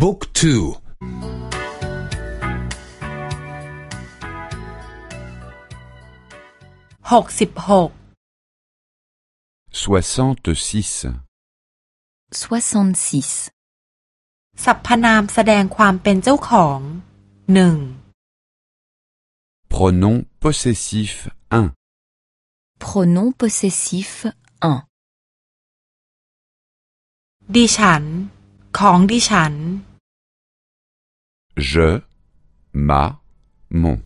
บุ๊กทูหกสิบหก soixante-six, 66. สรรพนามแสดงความเป็นเจ้าของหนึ่ง pronom possessif 1, Pronom possessif 1. ดิฉัน ของดิฉัน je, ma, mon,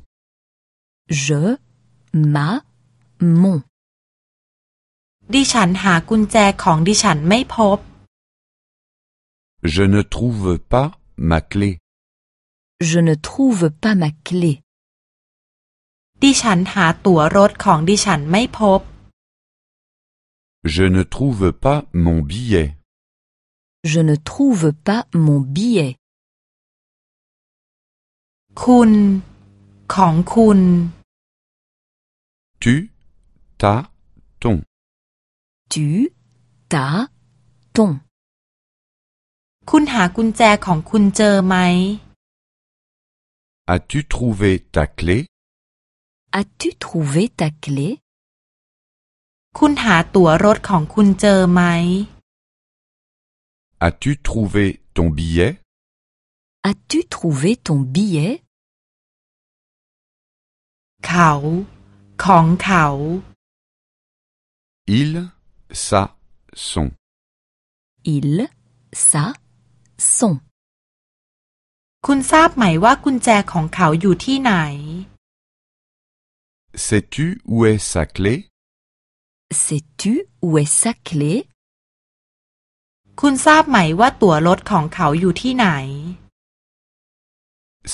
Je, ma, mon. ดิฉันหากุญแจของดิฉันไม่พบ je ne trouve pas ma clé, Je ne trouve pas ma clé. ดิฉันหาตั๋วรถของดิฉันไม่พบ je ne trouve pas mon billet, Je ne trouve pas mon billet. คุณ ของคุณ tu, ta, ton, Tu, ta, ton. คุณหากุญแจของคุณเจอไหม as-tu trouvé ta clé, As-tu trouvé ta clé คุณหาตั๋วรถของคุณเจอไหม As-tu trouvé ton billet? As-tu trouvé ton billet? Il, ça, son. Il, ça, son. Sais-tu où est sa clé? Sais-tu où est sa clé? คุณทราบไหมว่าตั๋วรถของเขาอยู่ที่ไหน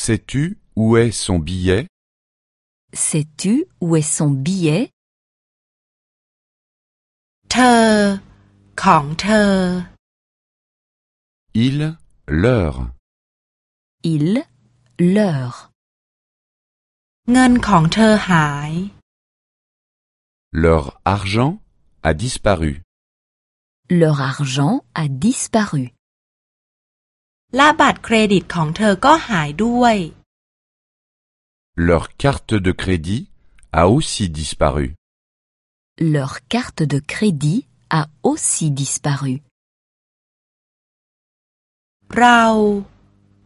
sais-tu où est son billet, Sais-tu où est son billet เธอ ของเธอ il, leur, Il, leur. เงินของเธอหาย leur argent a disparu, Leur argent a disparu. และบัตรเครดิตของเธอก็หายด้วย leur carte de crédit a aussi disparu. Leur carte de crédit a aussi disparu. เรา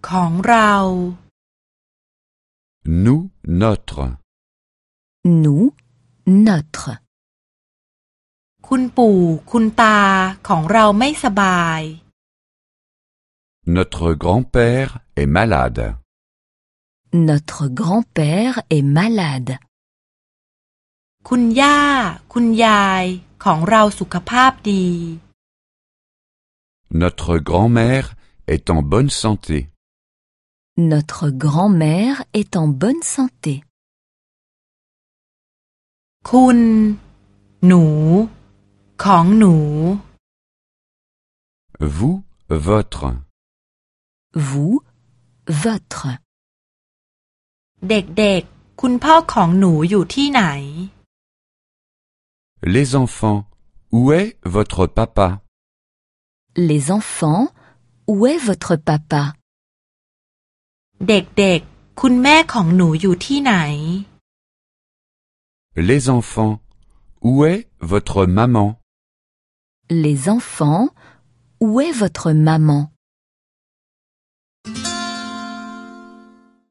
ของเรา Nous, notre, Nous, notre. คุณปู่ คุณตา ของเราไม่สบาย notre grand-père est malade. Notre grand-père est malade. คุณย่า คุณยาย ของเราสุขภาพดี Notre grand-mère est en bonne santé. Notre grand-mère est en bonne santé. คุณ หนู ของหนู Vous, votre. Vous, votre. เด็กๆ คุณพ่อของหนูอยู่ที่ไหน Les enfants, où est votre papa Les enfants, où est votre papa เด็กๆ คุณแม่ของหนูอยู่ที่ไหน Les enfants, où est votre maman Les enfants, où est votre maman?